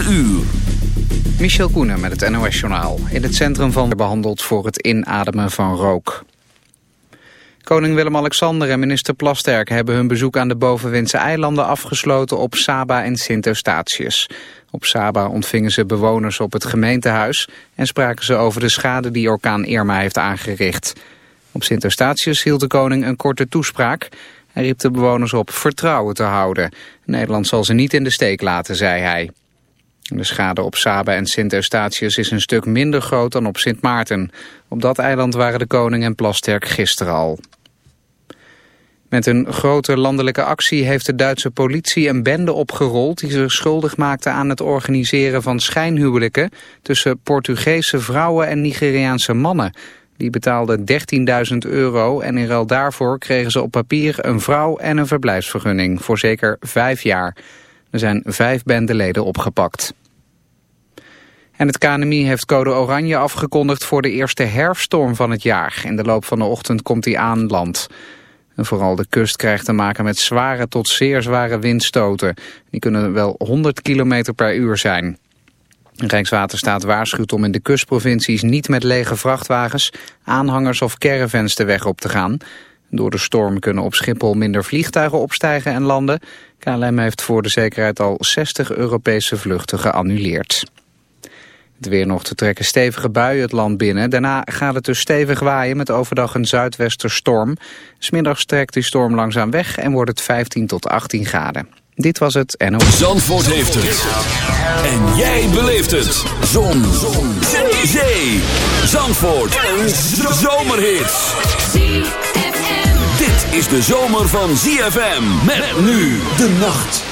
4 uur. Michel Koenen met het NOS-journaal. In het centrum van behandeld voor het inademen van rook. Koning Willem-Alexander en minister Plasterk hebben hun bezoek aan de bovenwindse eilanden afgesloten op Saba en Sint-Eustatius. Op Saba ontvingen ze bewoners op het gemeentehuis en spraken ze over de schade die orkaan Irma heeft aangericht. Op Sint-Eustatius hield de koning een korte toespraak. Hij riep de bewoners op vertrouwen te houden. Nederland zal ze niet in de steek laten, zei hij. De schade op Saba en Sint-Eustatius is een stuk minder groot dan op Sint Maarten. Op dat eiland waren de koning en Plasterk gisteren al. Met een grote landelijke actie heeft de Duitse politie een bende opgerold... die zich schuldig maakte aan het organiseren van schijnhuwelijken... tussen Portugese vrouwen en Nigeriaanse mannen. Die betaalden 13.000 euro en in ruil daarvoor kregen ze op papier een vrouw en een verblijfsvergunning... voor zeker vijf jaar. Er zijn vijf bendeleden opgepakt. En het KNMI heeft code oranje afgekondigd voor de eerste herfststorm van het jaar. In de loop van de ochtend komt hij aan land. En vooral de kust krijgt te maken met zware tot zeer zware windstoten. Die kunnen wel 100 km per uur zijn. Rijkswaterstaat waarschuwt om in de kustprovincies niet met lege vrachtwagens, aanhangers of caravans de weg op te gaan. Door de storm kunnen op Schiphol minder vliegtuigen opstijgen en landen. KLM heeft voor de zekerheid al 60 Europese vluchten geannuleerd. Het weer nog te trekken stevige buien het land binnen. Daarna gaat het dus stevig waaien met overdag een zuidwesterstorm. Smiddags trekt die storm langzaam weg en wordt het 15 tot 18 graden. Dit was het NO. Zandvoort heeft het. En jij beleeft het. Zon. Zon. Zee. Zandvoort. Een zomerhit. Is de zomer van ZFM. Met nu de nacht.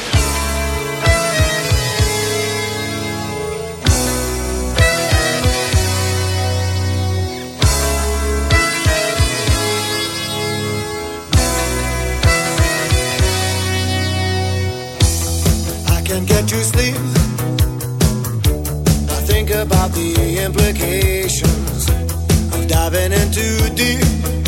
get to sleep. I think about the implications of diving in too deep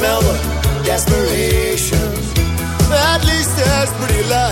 Smell the desperation at least there's pretty lights.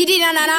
திடீரானா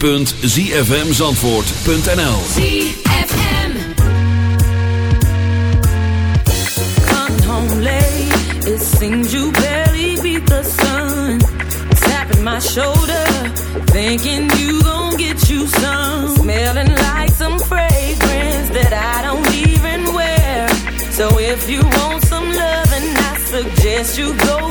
www.zfmzandvoort.nl you barely beat the sun. Tapping my shoulder, thinking you gon' get you some. Smelling like some fragrance that I don't even wear. So if you want some loving, I suggest you go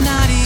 not easy.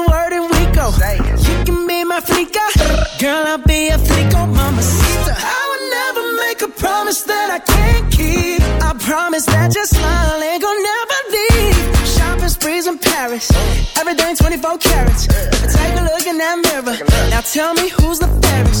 Tell me who's the fairest?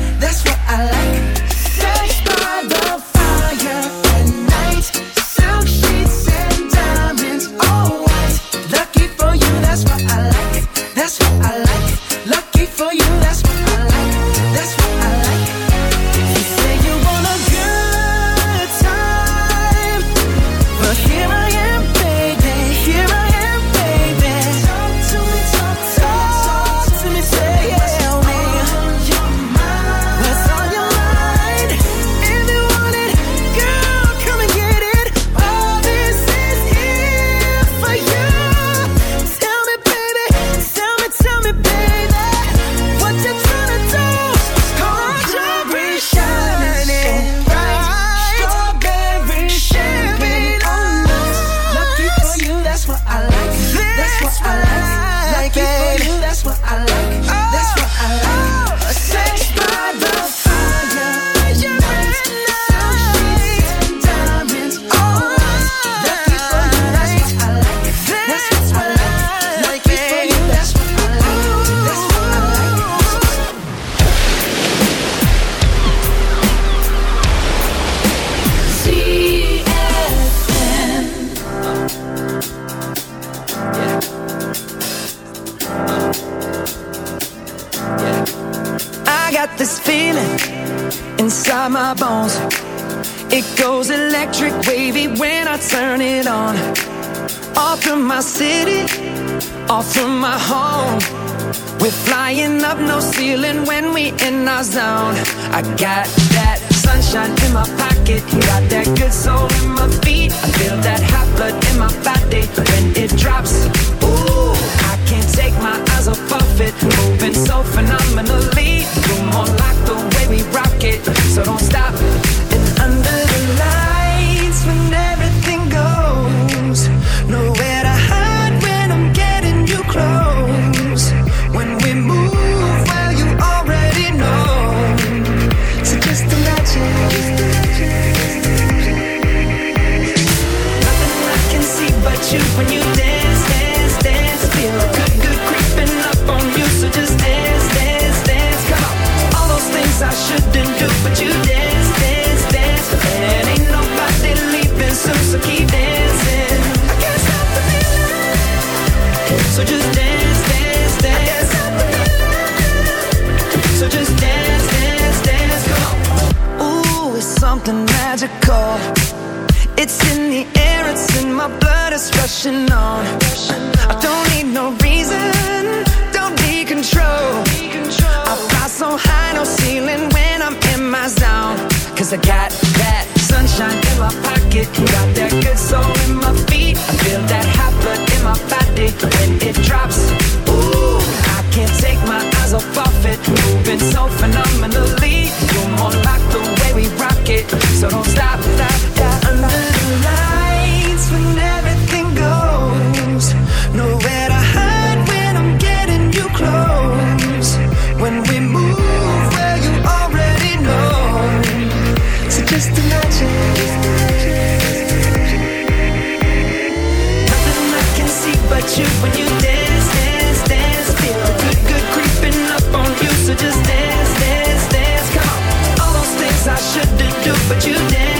Shouldn't do, but you dance,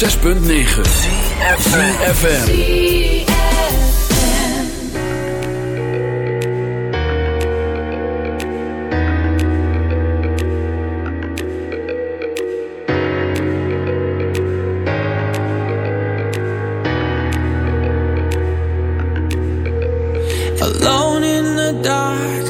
106.9 CFFM Alone in the dark,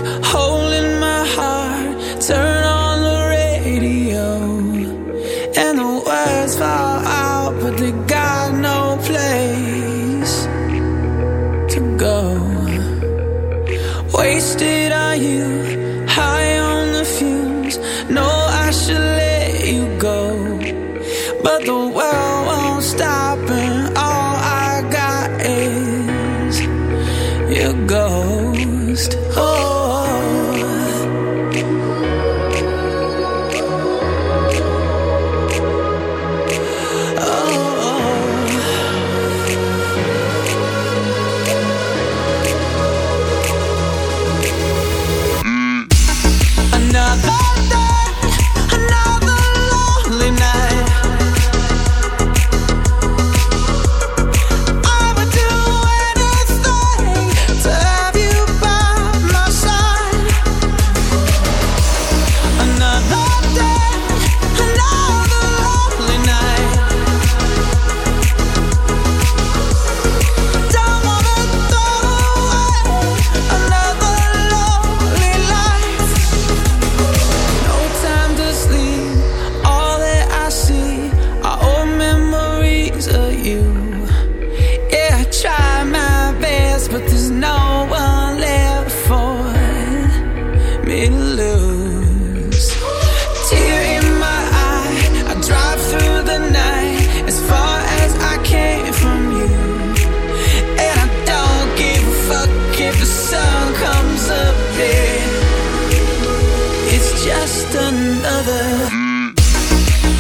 another, mm.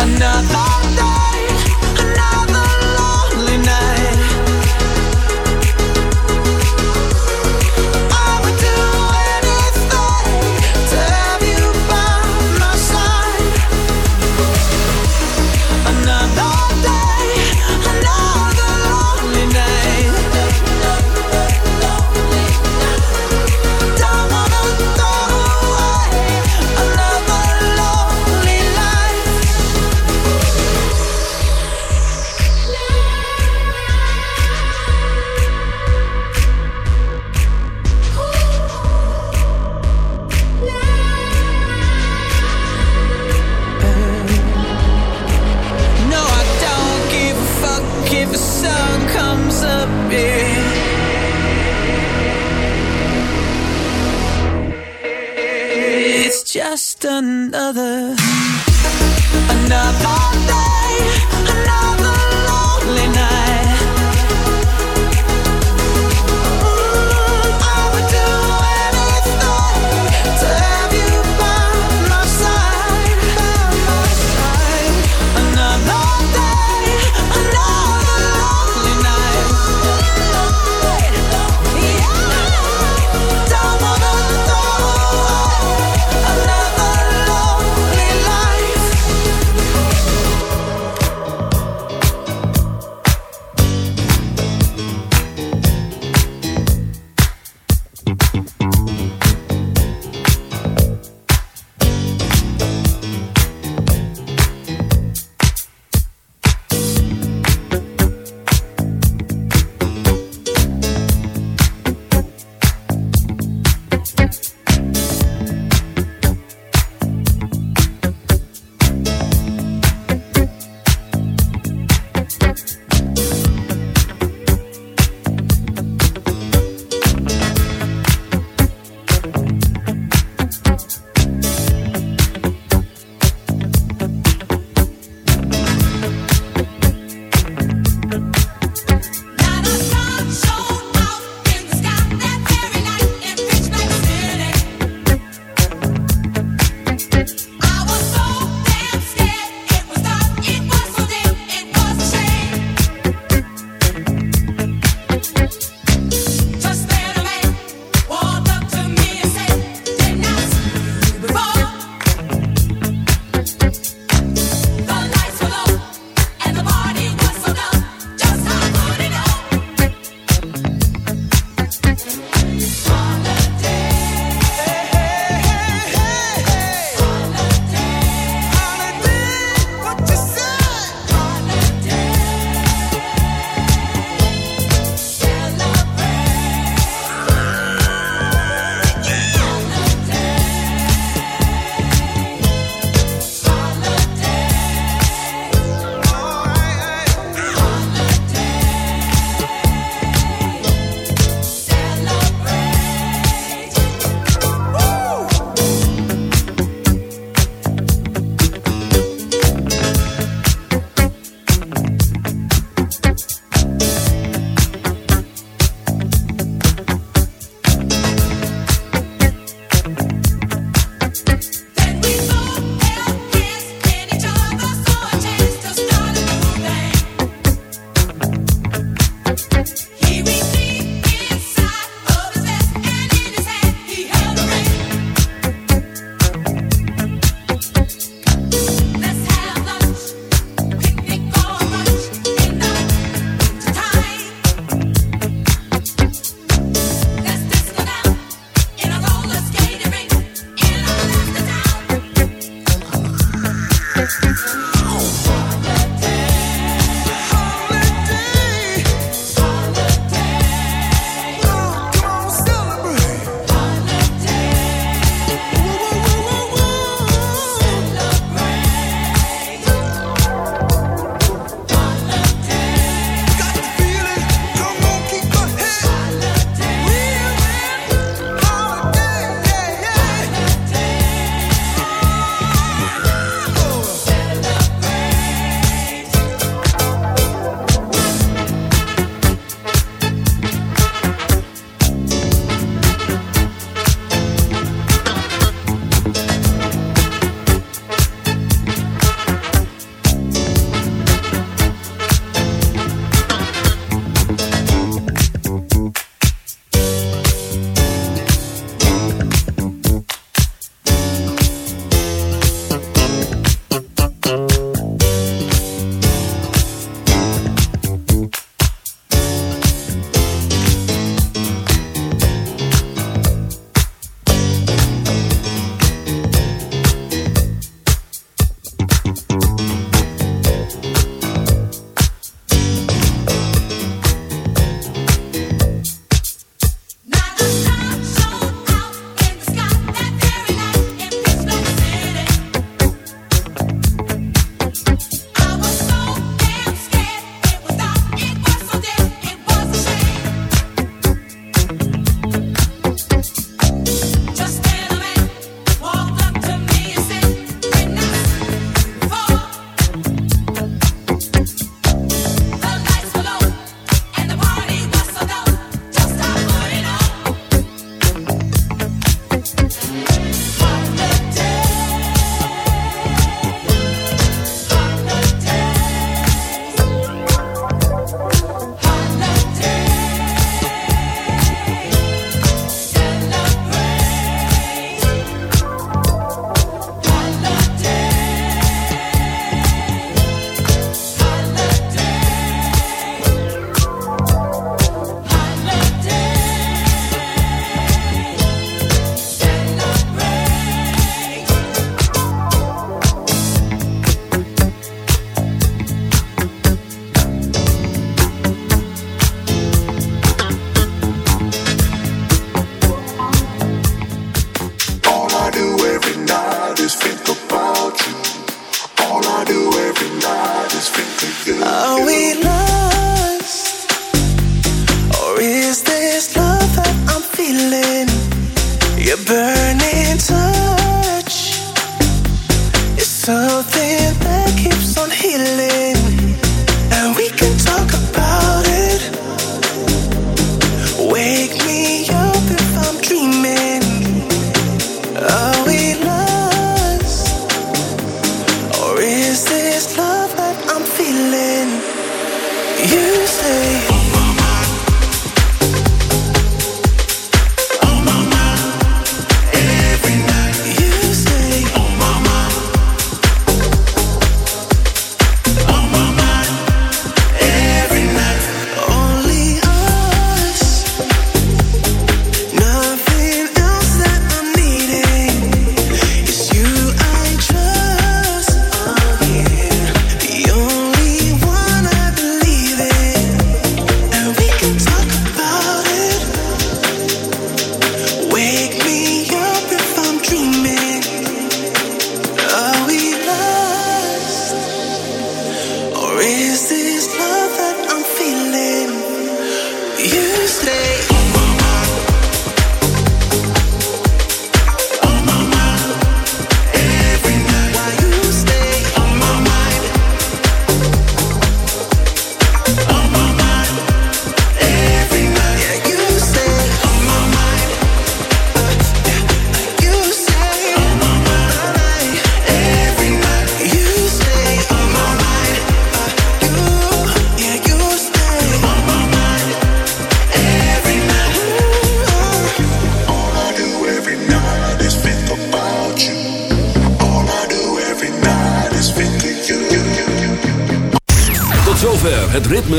another day, another